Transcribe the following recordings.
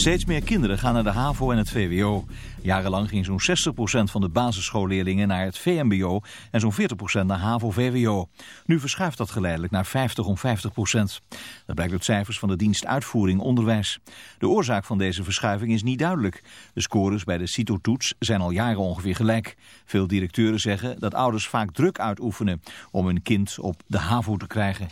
Steeds meer kinderen gaan naar de HAVO en het VWO. Jarenlang ging zo'n 60% van de basisschoolleerlingen naar het VMBO en zo'n 40% naar HAVO-VWO. Nu verschuift dat geleidelijk naar 50 om 50%. Dat blijkt uit cijfers van de dienst Uitvoering Onderwijs. De oorzaak van deze verschuiving is niet duidelijk. De scores bij de CITO-toets zijn al jaren ongeveer gelijk. Veel directeuren zeggen dat ouders vaak druk uitoefenen om hun kind op de HAVO te krijgen.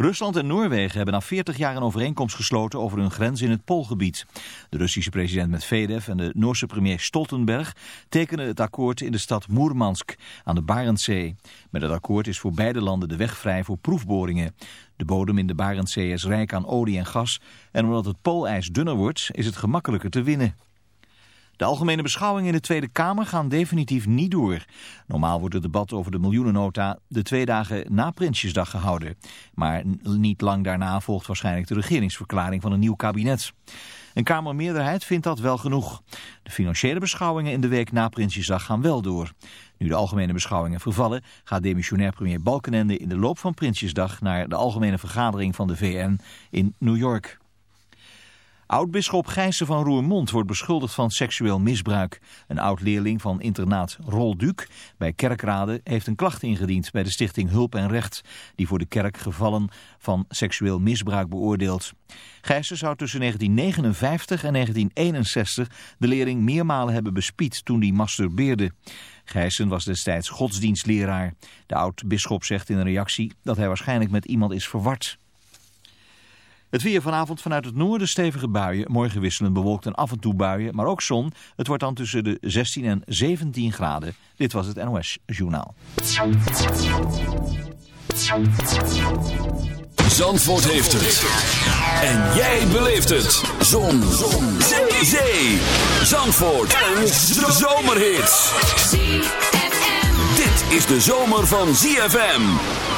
Rusland en Noorwegen hebben na 40 jaar een overeenkomst gesloten over hun grens in het Poolgebied. De Russische president Medvedev en de Noorse premier Stoltenberg tekenen het akkoord in de stad Moermansk aan de Barentszee. Met het akkoord is voor beide landen de weg vrij voor proefboringen. De bodem in de Barentszee is rijk aan olie en gas en omdat het poolijs dunner wordt is het gemakkelijker te winnen. De algemene beschouwingen in de Tweede Kamer gaan definitief niet door. Normaal wordt het debat over de miljoenennota de twee dagen na Prinsjesdag gehouden. Maar niet lang daarna volgt waarschijnlijk de regeringsverklaring van een nieuw kabinet. Een Kamermeerderheid vindt dat wel genoeg. De financiële beschouwingen in de week na Prinsjesdag gaan wel door. Nu de algemene beschouwingen vervallen, gaat demissionair premier Balkenende in de loop van Prinsjesdag naar de algemene vergadering van de VN in New York. Oud-bisschop Gijssen van Roermond wordt beschuldigd van seksueel misbruik. Een oud-leerling van internaat Rolduc bij Kerkrade heeft een klacht ingediend bij de stichting Hulp en Recht, die voor de kerk gevallen van seksueel misbruik beoordeelt. Gijssen zou tussen 1959 en 1961 de leerling meermalen hebben bespied toen die masturbeerde. Gijssen was destijds godsdienstleraar. De oud-bisschop zegt in een reactie dat hij waarschijnlijk met iemand is verward. Het weer vanavond vanuit het noorden stevige buien. Morgen wisselen bewolkt en af en toe buien, maar ook zon. Het wordt dan tussen de 16 en 17 graden. Dit was het NOS Journaal. Zandvoort heeft het. En jij beleeft het. Zon. Zon. Zee. Zee. Zandvoort. Een zomerhit. Dit is de zomer van ZFM.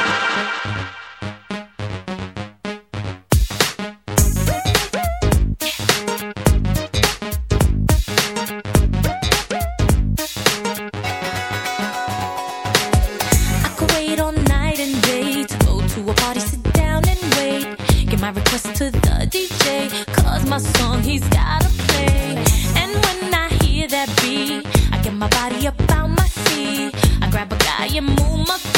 my body up out my seat. I grab a guy and move my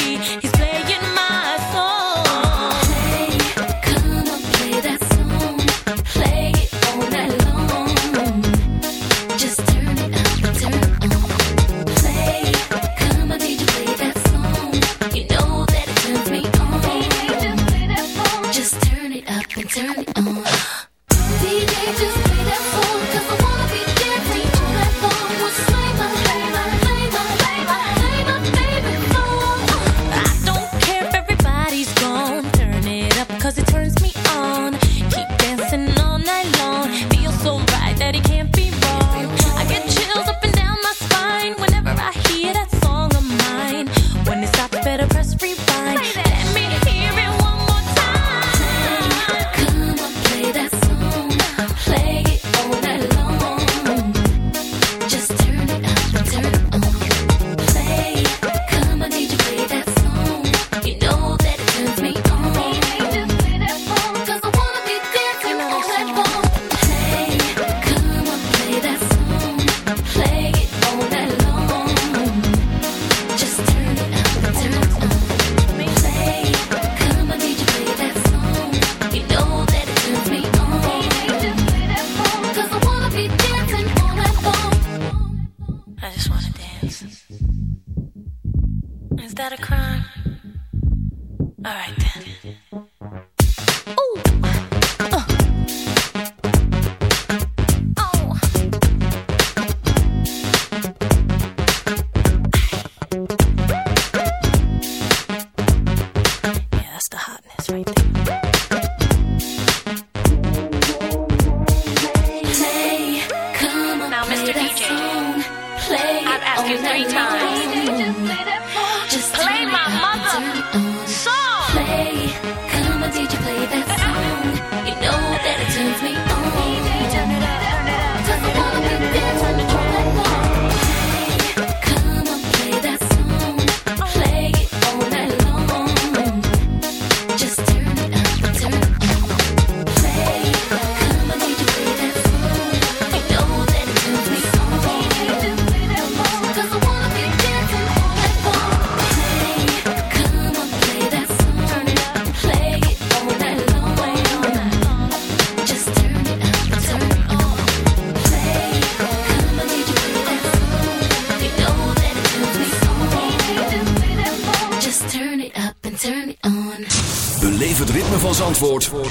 story time.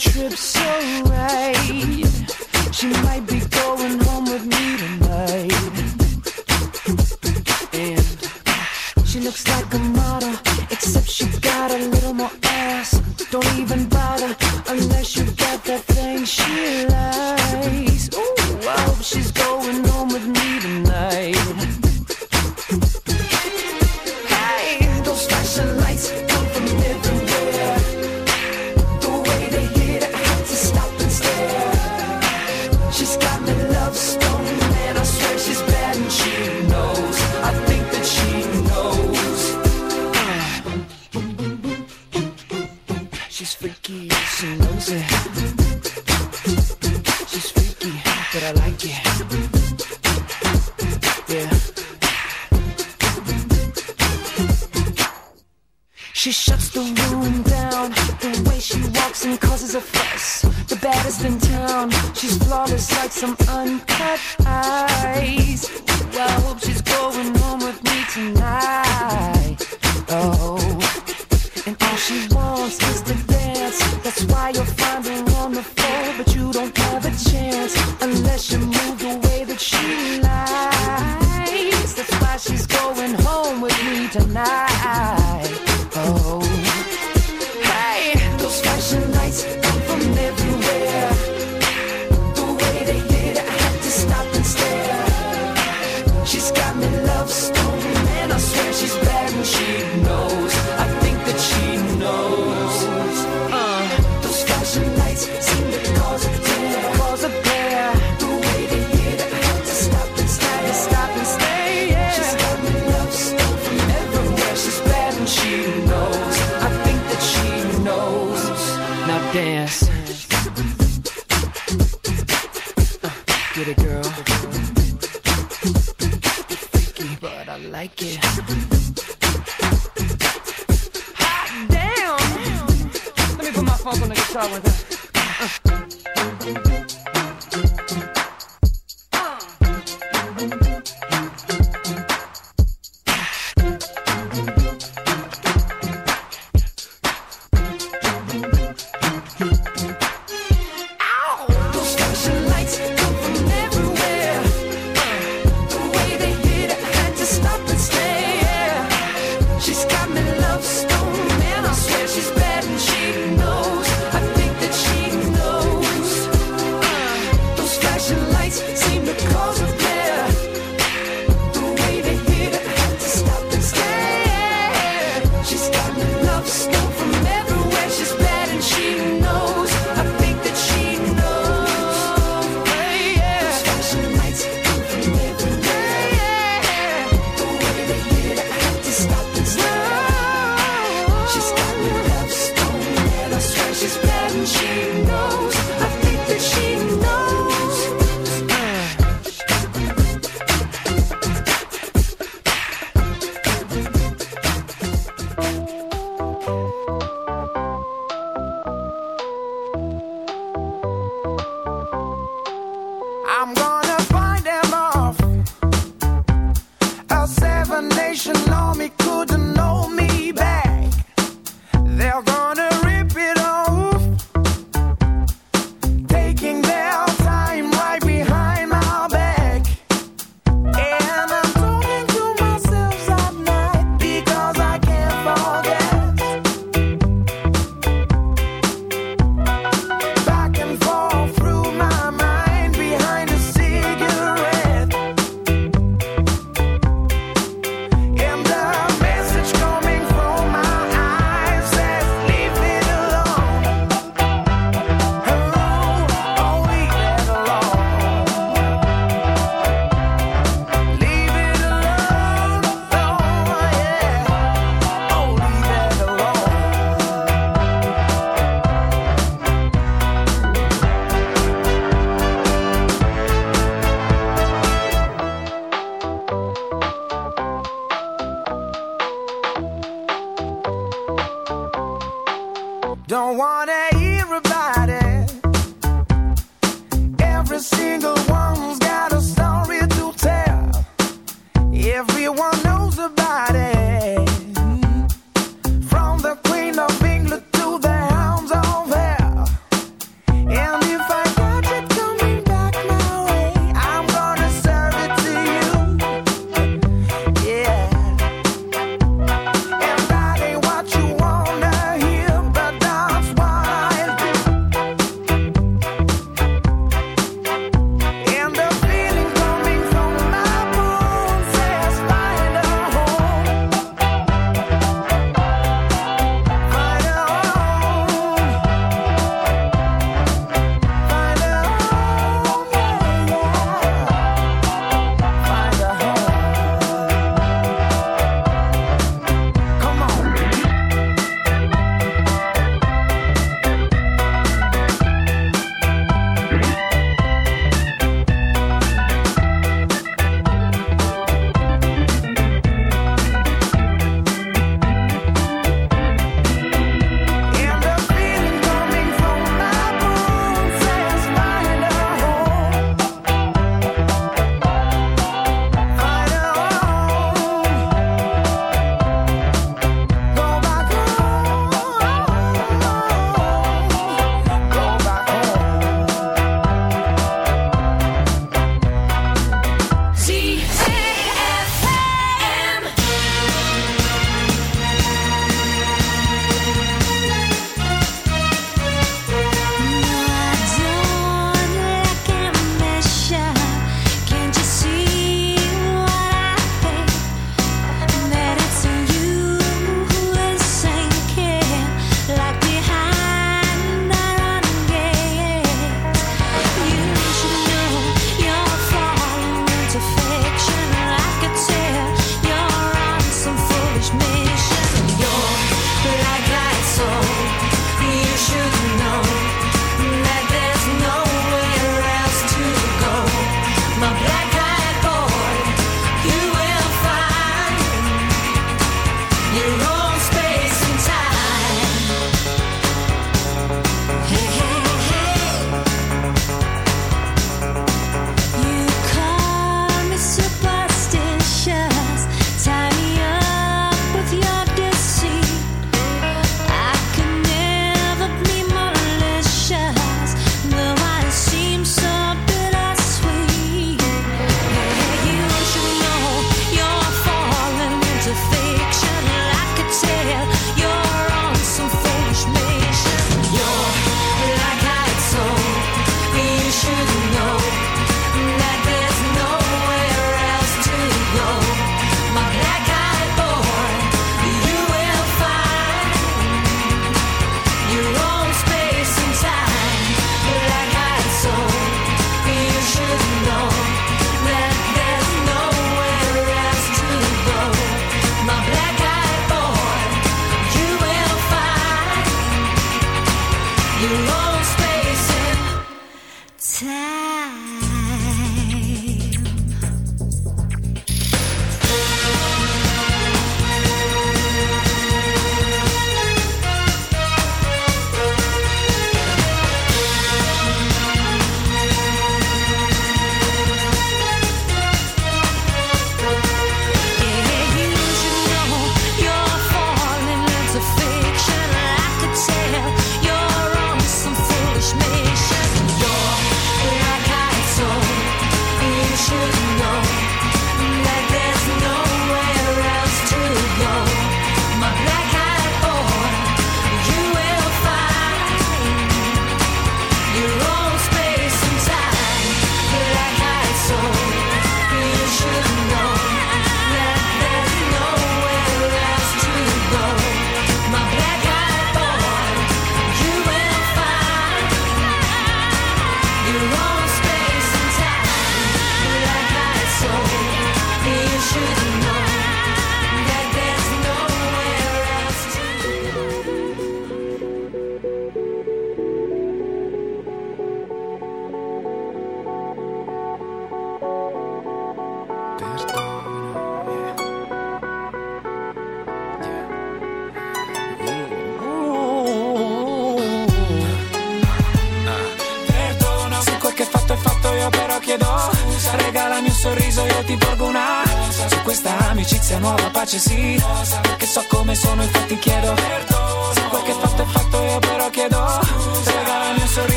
trip so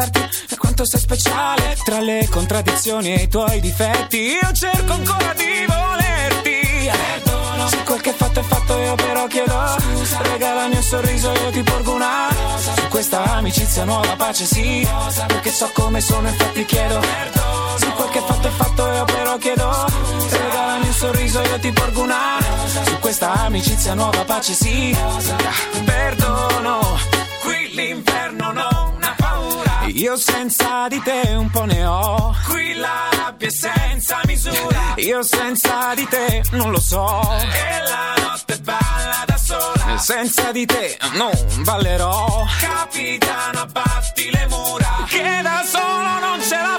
Ricordarti quanto sei speciale. Tra le contraddizioni e i tuoi difetti. Io cerco ancora di volerti. Perdono. Se quel che fatto è fatto io però chiedo. Scusa. Regalami un sorriso io ti porgo una rosa. Su questa amicizia nuova pace sì. Rosa. Perché so come sono infatti chiedo. Perdono. Se quel che fatto è fatto io però chiedo. Scusa. Regalami un sorriso io ti porgo una rosa. Su questa amicizia nuova pace sì. Perdono. Qui l'inferno paura. Io senza di te un po' ne ho. Qui la rabbia è senza misura. Io senza di te non lo so. E la notte balla da sola. Senza di te non ballerò. Capitano, abbatti le mura. Che da solo non ce la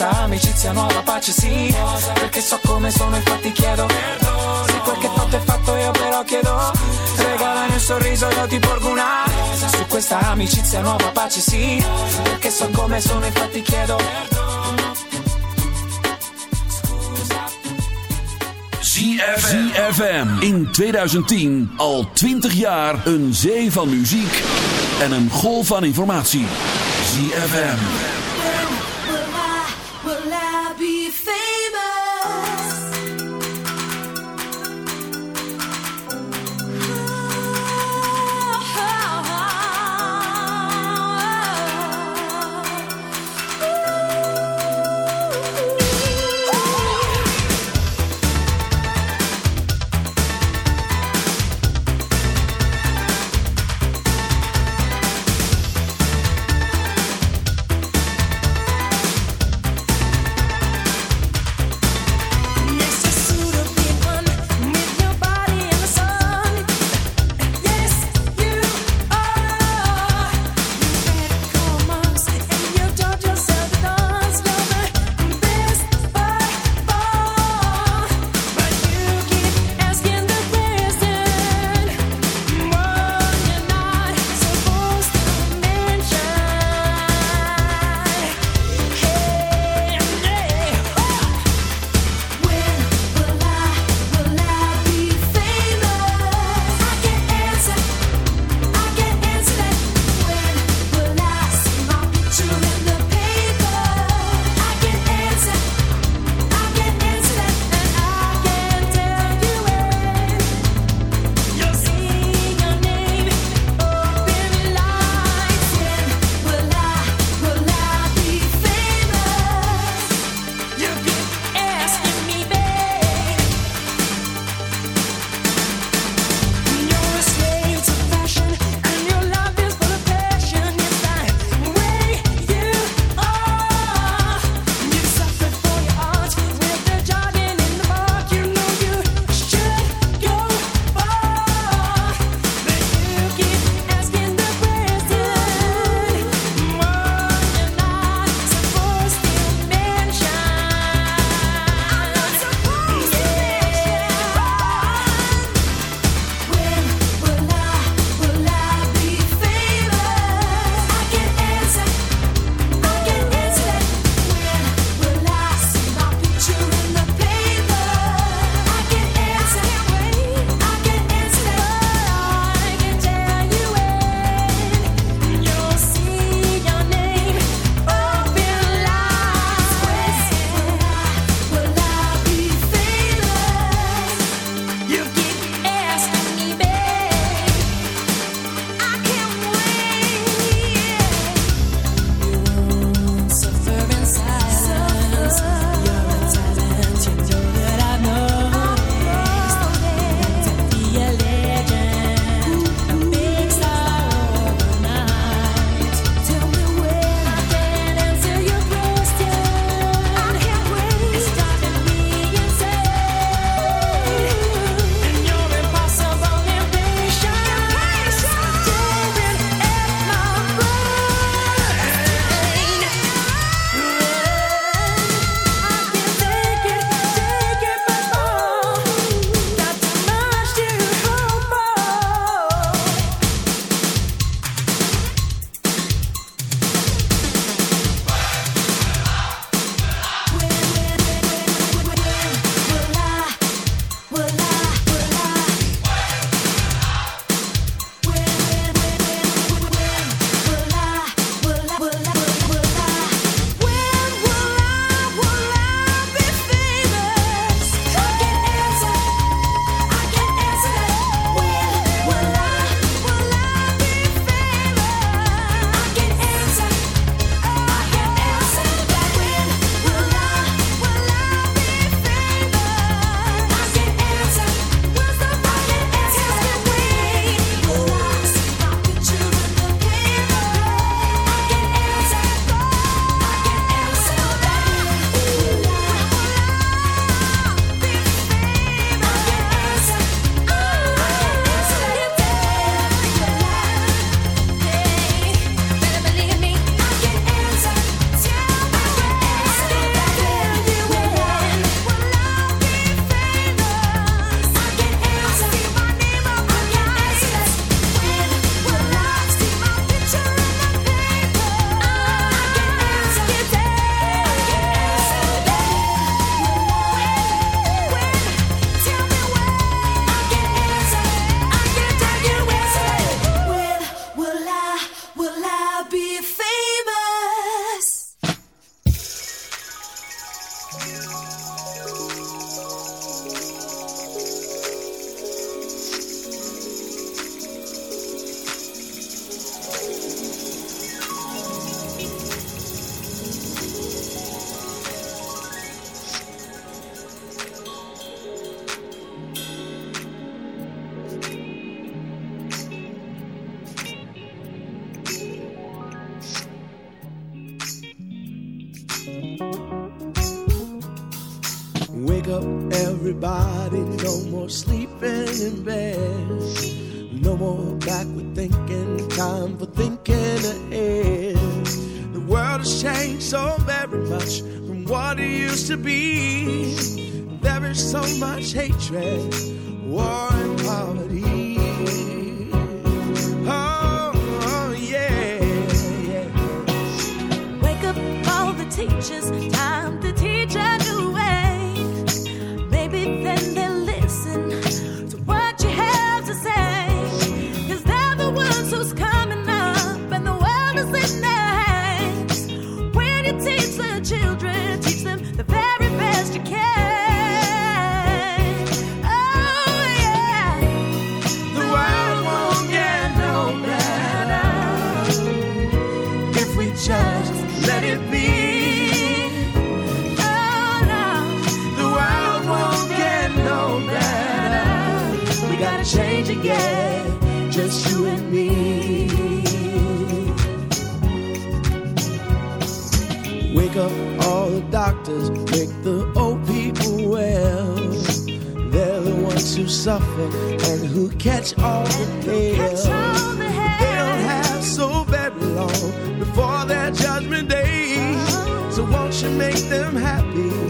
questa amicizia nuova pace sì. Perché so come sono infatti chiedo. Se quel che fatto è fatto io però chiedo Regalami un sorriso io ti porgo una. Su questa amicizia nuova pace sì Perché so come sono infatti chiedo Perdono. ZFM. In 2010 al 20 jaar een zee van muziek en een golf van informatie. ZFM. Ones who suffer and who catch all the pain. They don't have so very long before their judgment day. So won't you make them happy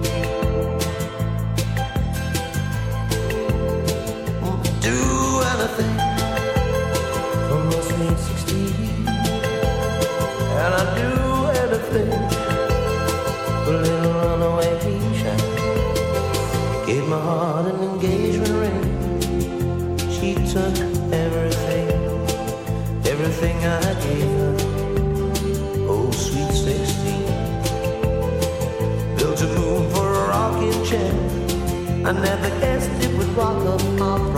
rock of all